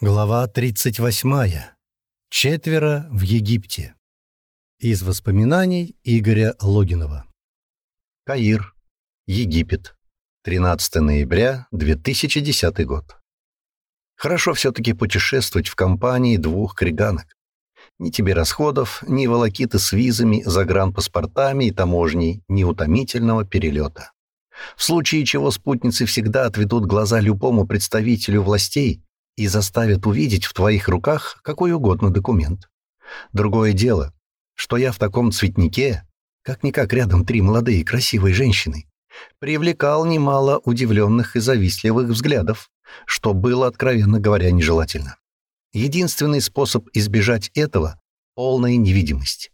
Глава 38. Четверо в Египте. Из воспоминаний Игоря Логинова. Каир, Египет. 13 ноября 2010 год. Хорошо все-таки путешествовать в компании двух криганок. Ни тебе расходов, ни волокиты с визами, загранпаспортами и таможней, ни утомительного перелета. В случае чего спутницы всегда отведут глаза любому представителю властей – и заставят увидеть в твоих руках какой угодно документ. Другое дело, что я в таком цветнике, как-никак рядом три молодые красивые женщины, привлекал немало удивленных и завистливых взглядов, что было, откровенно говоря, нежелательно. Единственный способ избежать этого — полная невидимость.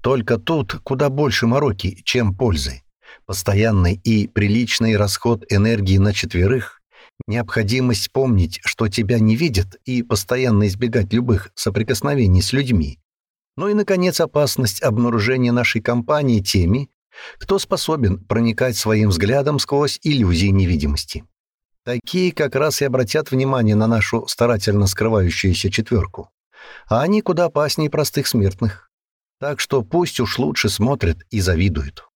Только тут куда больше мороки, чем пользы. Постоянный и приличный расход энергии на четверых Необходимость помнить, что тебя не видят, и постоянно избегать любых соприкосновений с людьми. Ну и, наконец, опасность обнаружения нашей компании теми, кто способен проникать своим взглядом сквозь иллюзии невидимости. Такие как раз и обратят внимание на нашу старательно скрывающуюся четверку. А они куда опаснее простых смертных. Так что пусть уж лучше смотрят и завидуют.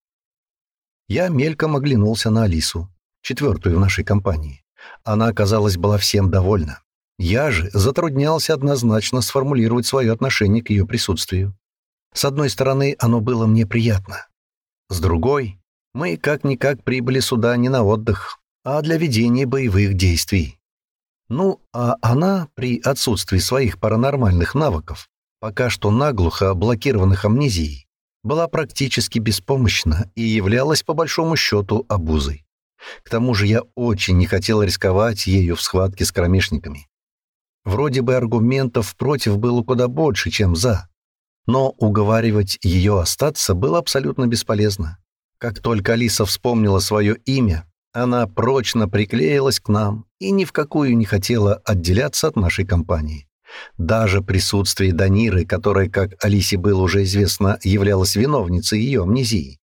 Я мельком оглянулся на Алису, четвертую в нашей компании. Она, казалось, была всем довольна. Я же затруднялся однозначно сформулировать свое отношение к ее присутствию. С одной стороны, оно было мне приятно. С другой, мы как-никак прибыли сюда не на отдых, а для ведения боевых действий. Ну, а она, при отсутствии своих паранормальных навыков, пока что наглухо блокированных амнезией, была практически беспомощна и являлась по большому счету обузой. К тому же я очень не хотел рисковать ею в схватке с кромешниками. Вроде бы аргументов против было куда больше, чем за. Но уговаривать ее остаться было абсолютно бесполезно. Как только Алиса вспомнила свое имя, она прочно приклеилась к нам и ни в какую не хотела отделяться от нашей компании. Даже присутствие Даниры, которая, как Алисе было уже известно, являлась виновницей ее амнезии,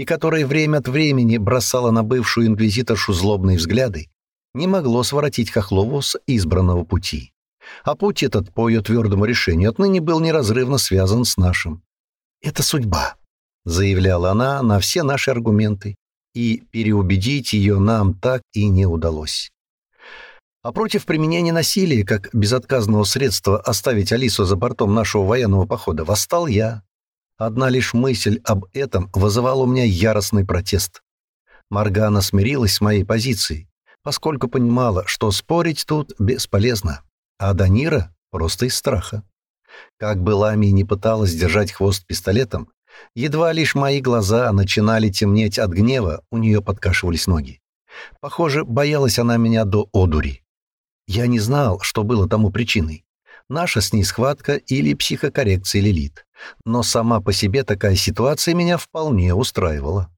и которое время от времени бросало на бывшую инквизиторшу злобные взгляды, не могло своротить Хохлову с избранного пути. А путь этот, по ее твердому решению, отныне был неразрывно связан с нашим. «Это судьба», — заявляла она на все наши аргументы, и переубедить ее нам так и не удалось. А против применения насилия как безотказного средства оставить Алису за бортом нашего военного похода восстал я, Одна лишь мысль об этом вызывала у меня яростный протест. Маргана смирилась с моей позицией, поскольку понимала, что спорить тут бесполезно, а Данира просто из страха. Как бы Лами не пыталась держать хвост пистолетом, едва лишь мои глаза начинали темнеть от гнева, у нее подкашивались ноги. Похоже, боялась она меня до одури. Я не знал, что было тому причиной наша с ней схватка или психокоррекция Лилит. Но сама по себе такая ситуация меня вполне устраивала.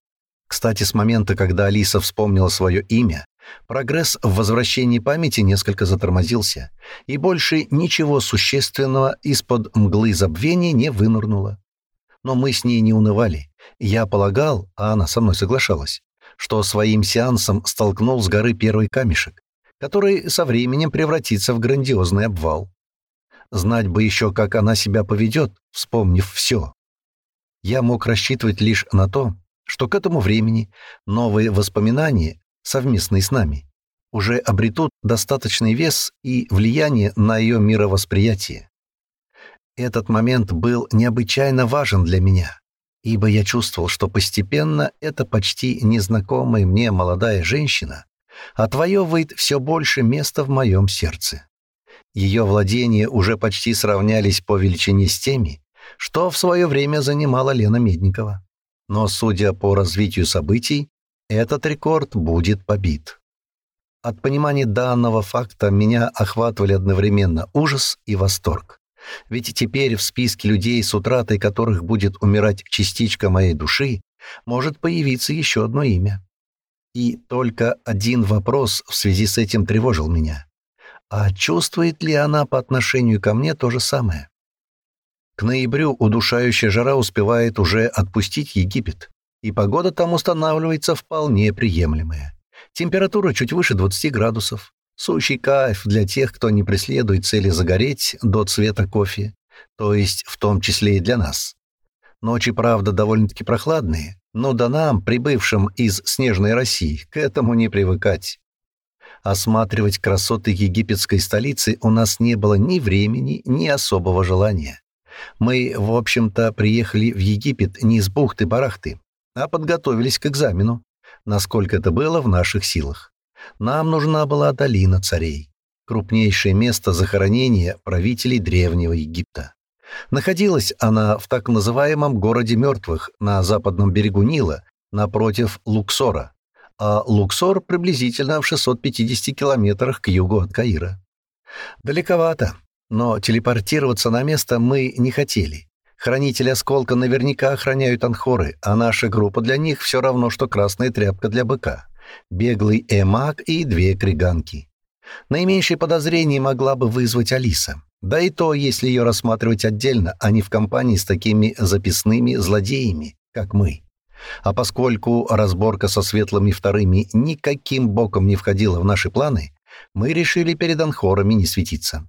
Кстати, с момента, когда Алиса вспомнила свое имя, прогресс в возвращении памяти несколько затормозился, и больше ничего существенного из-под мглы забвения не вынырнуло. Но мы с ней не унывали. Я полагал, а она со мной соглашалась, что своим сеансом столкнул с горы первый камешек, который со временем превратится в грандиозный обвал. Знать бы еще, как она себя поведет, вспомнив все. Я мог рассчитывать лишь на то, что к этому времени новые воспоминания, совместные с нами, уже обретут достаточный вес и влияние на ее мировосприятие. Этот момент был необычайно важен для меня, ибо я чувствовал, что постепенно эта почти незнакомая мне молодая женщина отвоевывает все больше места в моем сердце. Ее владения уже почти сравнялись по величине с теми, что в свое время занимала Лена Медникова. Но, судя по развитию событий, этот рекорд будет побит. От понимания данного факта меня охватывали одновременно ужас и восторг. Ведь теперь в списке людей, с утратой которых будет умирать частичка моей души, может появиться еще одно имя. И только один вопрос в связи с этим тревожил меня. А чувствует ли она по отношению ко мне то же самое? К ноябрю удушающая жара успевает уже отпустить Египет, и погода там устанавливается вполне приемлемая. Температура чуть выше 20 градусов, Сущий кайф для тех, кто не преследует цели загореть до цвета кофе, то есть в том числе и для нас. Ночи, правда, довольно-таки прохладные, но да нам, прибывшим из снежной России, к этому не привыкать. Осматривать красоты египетской столицы у нас не было ни времени, ни особого желания. Мы, в общем-то, приехали в Египет не из бухты-барахты, а подготовились к экзамену, насколько это было в наших силах. Нам нужна была долина царей, крупнейшее место захоронения правителей Древнего Египта. Находилась она в так называемом городе мертвых на западном берегу Нила, напротив Луксора, а Луксор приблизительно в 650 километрах к югу от Каира. Далековато, но телепортироваться на место мы не хотели. Хранители осколка наверняка охраняют анхоры, а наша группа для них все равно, что красная тряпка для быка. Беглый эмак и две криганки. Наименьшее подозрение могла бы вызвать Алиса. Да и то, если ее рассматривать отдельно, а не в компании с такими записными злодеями, как мы. А поскольку разборка со светлыми вторыми никаким боком не входила в наши планы, мы решили перед анхорами не светиться.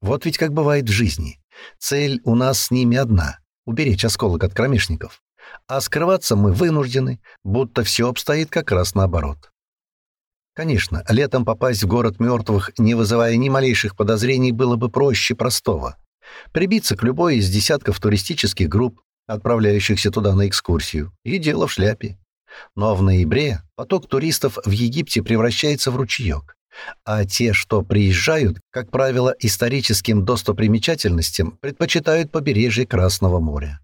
Вот ведь как бывает в жизни. Цель у нас с ними одна — уберечь осколок от кромешников. А скрываться мы вынуждены, будто все обстоит как раз наоборот. Конечно, летом попасть в город мертвых, не вызывая ни малейших подозрений, было бы проще простого. Прибиться к любой из десятков туристических групп, отправляющихся туда на экскурсию, и дело в шляпе. Но в ноябре поток туристов в Египте превращается в ручеек а те, что приезжают, как правило, историческим достопримечательностям, предпочитают побережье Красного моря.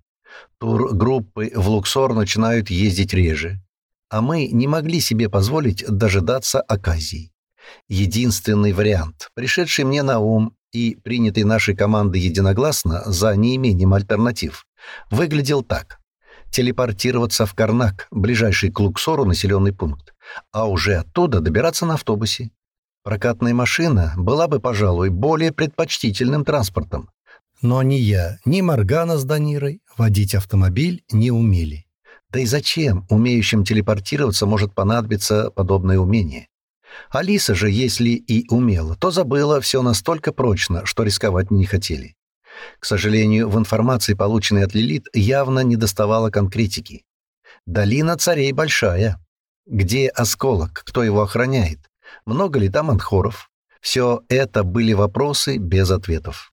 Тургруппы в Луксор начинают ездить реже, а мы не могли себе позволить дожидаться оказий. Единственный вариант, пришедший мне на ум и принятый нашей командой единогласно за неимением альтернатив, выглядел так. Телепортироваться в Карнак, ближайший к Луксору населенный пункт, а уже оттуда добираться на автобусе. Прокатная машина была бы, пожалуй, более предпочтительным транспортом. Но ни я, ни Моргана с Данирой водить автомобиль не умели. Да и зачем умеющим телепортироваться может понадобиться подобное умение? Алиса же, если и умела, то забыла все настолько прочно, что рисковать не хотели. К сожалению, в информации, полученной от Лилит, явно не доставало конкретики. Долина царей большая. Где осколок? Кто его охраняет? Много ли там анхоров? Все это были вопросы без ответов.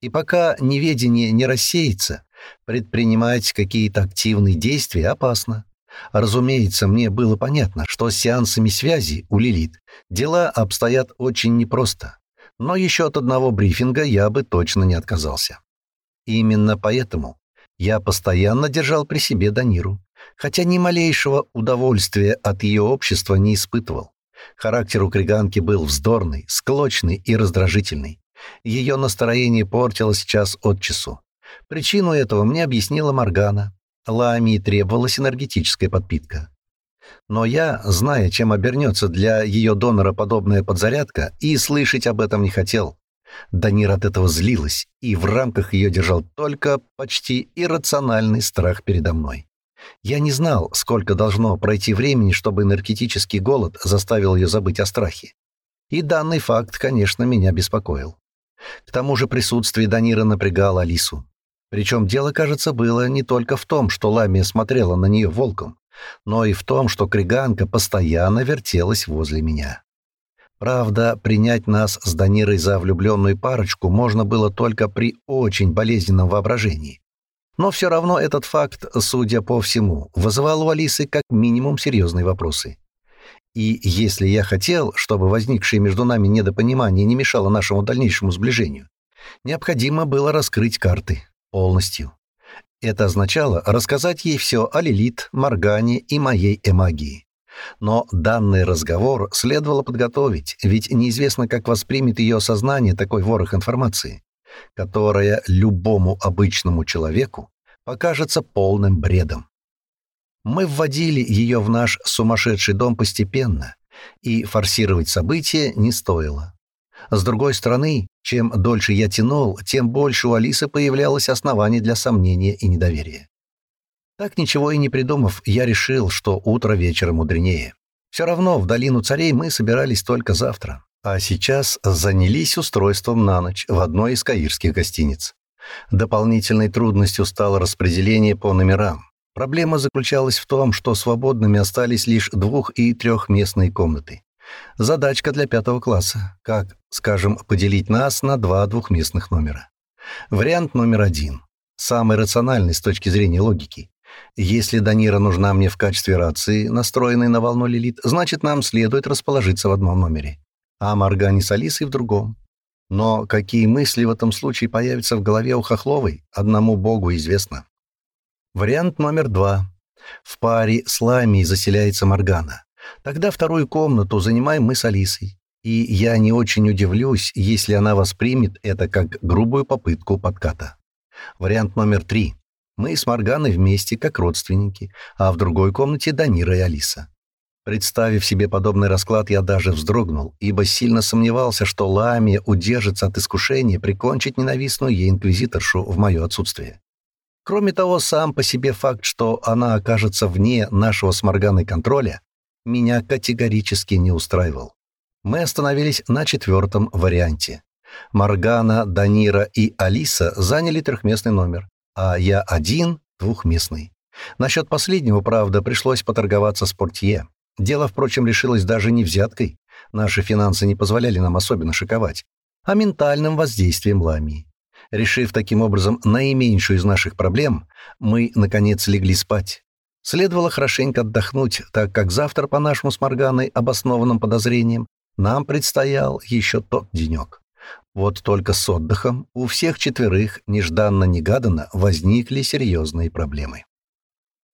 И пока неведение не рассеется, предпринимать какие-то активные действия опасно. Разумеется, мне было понятно, что с сеансами связи у Лилит дела обстоят очень непросто, но еще от одного брифинга я бы точно не отказался. Именно поэтому я постоянно держал при себе Даниру, хотя ни малейшего удовольствия от ее общества не испытывал. Характер у Криганки был вздорный, склочный и раздражительный. Ее настроение портилось час от часу. Причину этого мне объяснила Моргана. Ламии требовалась энергетическая подпитка. Но я, зная, чем обернется для ее донора подобная подзарядка, и слышать об этом не хотел. Данир от этого злилась, и в рамках ее держал только почти иррациональный страх передо мной. Я не знал, сколько должно пройти времени, чтобы энергетический голод заставил ее забыть о страхе. И данный факт, конечно, меня беспокоил. К тому же присутствие Данира напрягало Алису. Причем дело, кажется, было не только в том, что Ламия смотрела на нее волком, но и в том, что Криганка постоянно вертелась возле меня. Правда, принять нас с Данирой за влюбленную парочку можно было только при очень болезненном воображении. Но все равно этот факт, судя по всему, вызывал у Алисы как минимум серьезные вопросы. И если я хотел, чтобы возникшее между нами недопонимание не мешало нашему дальнейшему сближению, необходимо было раскрыть карты полностью. Это означало рассказать ей все о Лилит, Моргане и моей эмагии. Но данный разговор следовало подготовить, ведь неизвестно, как воспримет ее сознание такой ворох информации которая любому обычному человеку покажется полным бредом. Мы вводили ее в наш сумасшедший дом постепенно, и форсировать события не стоило. С другой стороны, чем дольше я тянул, тем больше у Алисы появлялось оснований для сомнения и недоверия. Так ничего и не придумав, я решил, что утро вечера мудренее. Все равно в долину царей мы собирались только завтра. А сейчас занялись устройством на ночь в одной из каирских гостиниц. Дополнительной трудностью стало распределение по номерам. Проблема заключалась в том, что свободными остались лишь двух- и трехместные комнаты. Задачка для пятого класса. Как, скажем, поделить нас на два двухместных номера. Вариант номер один. Самый рациональный с точки зрения логики. Если Данира нужна мне в качестве рации, настроенной на волну Лилит, значит, нам следует расположиться в одном номере, а Моргане с Алисой в другом. Но какие мысли в этом случае появятся в голове у Хохловой, одному богу известно. Вариант номер два. В паре с Ламией заселяется Моргана. Тогда вторую комнату занимаем мы с Алисой. И я не очень удивлюсь, если она воспримет это как грубую попытку подката. Вариант номер три. Мы с Морганой вместе, как родственники, а в другой комнате Данира и Алиса. Представив себе подобный расклад, я даже вздрогнул, ибо сильно сомневался, что Ламия удержится от искушения прикончить ненавистную ей инквизиторшу в мое отсутствие. Кроме того, сам по себе факт, что она окажется вне нашего с Морганой контроля, меня категорически не устраивал. Мы остановились на четвертом варианте. Моргана, Данира и Алиса заняли трехместный номер, а я один — двухместный. Насчет последнего, правда, пришлось поторговаться с портье. Дело, впрочем, решилось даже не взяткой. Наши финансы не позволяли нам особенно шиковать, а ментальным воздействием ламии. Решив таким образом наименьшую из наших проблем, мы, наконец, легли спать. Следовало хорошенько отдохнуть, так как завтра, по нашему с Морганой обоснованным подозрениям, нам предстоял еще тот денек. Вот только с отдыхом у всех четверых нежданно-негаданно возникли серьезные проблемы.